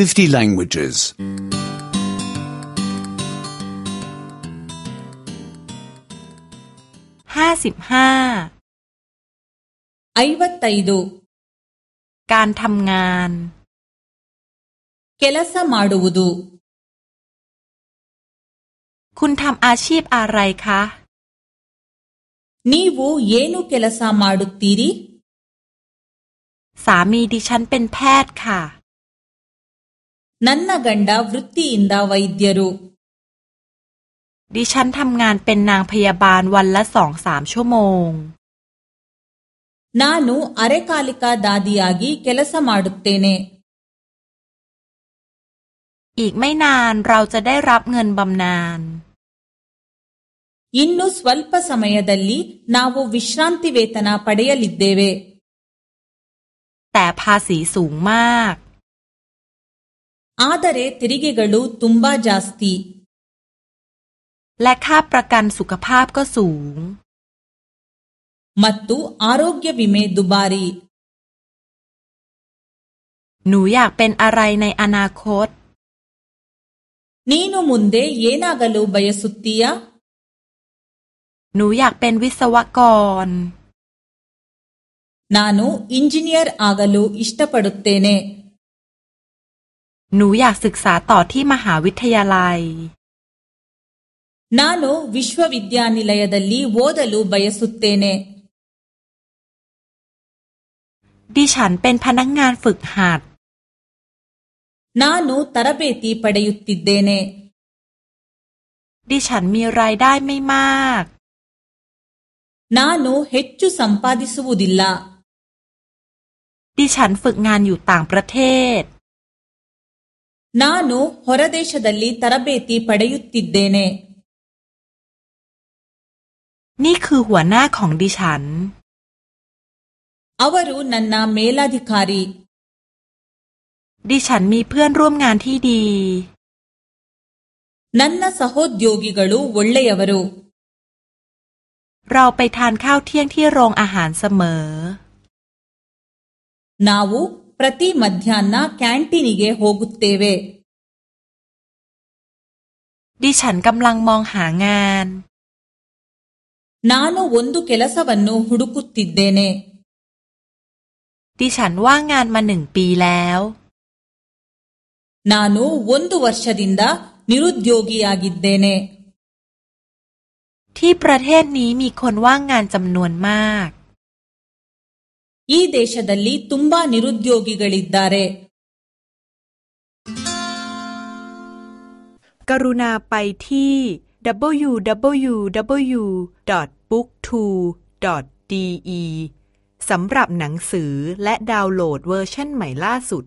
50 languages. 55 ಐವತ್ತೈದು การทำงาน ಕೆಲಸ มาดู ವ ู ದ ುคุณทำอาชีพอะไรคะนೀวು ಏನು ಕೆಲಸ สಾ ಡ ು ತ ್ ತ ೀ ರ ಿสามีดิฉันเป็นแพทย์ค่ะนั่ ನ ್ ನ ಗಂಡ ವೃತ್ತಿಯಿಂದ ವ ดาวัยเดียรูดิฉันทำงานเป็นนางพยาบาลวันละสองสามชั่วโมง นานูอะไรกาลิกาดาดีอากีเคลสมาดุตเตเน อีกไม่นานเราจะได้รับเงินบำนาญอินนุสวัลปะสมัยดัลลีนาววิชรันติเวตนาปะเดียลิดเดเว แต่ภาษีสูงมาก ಆದರೆ ತೆರಿಗೆಗಳು ತುಂಬಾ ಜಾಸ್ತಿ และค่าประกันสุขภาพก็สูง ಮತ್ತು ಆರೋಗ್ಯ ವಿಮೆ ದುಬಾರಿ หนูอยากเป็นอะไรในอนาคต ನೀನು ಮುಂದೆ ಏನಾಗಲು ಬಯಸುತ್ತೀಯ ಪೆನ್ หนูอยากเป็นวิศวกร ನಾನು ಇಂಜಿನಿಯರ್ ಆಗಲು ಇಷ್ಟಪಡುತ್ತೇನೆ หนูอยากศึกษาต่อที่มหาวิทยาลัย นา ನ ುวิศววิทยานิลಿ ಲ ಯ ದ ลี ಲ ಿด ದ ลูบายสุตเตเนดิฉันเป็นพนักงานฝึกหัดนานุตระเบตีปೆยุติ ತ เดเนดิฉันมีรายได้ไม่มาก นานุเฮจุสัมปาดิสุบุดิลลาดิฉันฝึกงานอยู่ต่างประเทศ ನಾನು ಹೊರದೇಶದಲ್ಲಿ ತರಬೇತಿ ಪಡೆಯುತ್ತಿದ್ದೇನೆ นี่คือหัวหน้าของดิฉันอ ಅ รุนันนา เมลาดิคารี ดิฉันมีเพื่อนร่วมงานที่ดีน ನ ್ ನ ಸ ಹ ೋ ದ ್ ಯ ก ಗ ಿ ಗ ಳ ು ಒ ล್ ಳ อวร ರ ುเราไปทานข้าวเที่ยงที่โรงอาหารเสมอ นาวು ಪ್ರತಿ ಮಧ್ಯಾಹ್ನ ಕ್ಯಾಂಟೀನಿಗೆ ಹೋಗುತ್ತೇವೆ ดิฉันกำลังมองหางาน นานุวันดูเคลสวันน ಹ ฮุดุกุต ತ ಿ ದ ್ ದ ೇดิฉันว่างงานมาหนึ่งปีแล้ว นานุวันดูวัชดินดานิร್ุโยกีอากิดเดนที่ประเทศนี้มีคนว่างงานจำนวนมาก ಈ ದೇಶದಲ್ಲಿ ತುಂಬಾ ನಿರುದ್ಯೋಗಿಗಳಿದ್ದಾರೆ กรุณาไปที่ www.booktwo.de สำหรับหนังสือและดาวน์โหลดเวอร์ชันใหม่ล่าสุด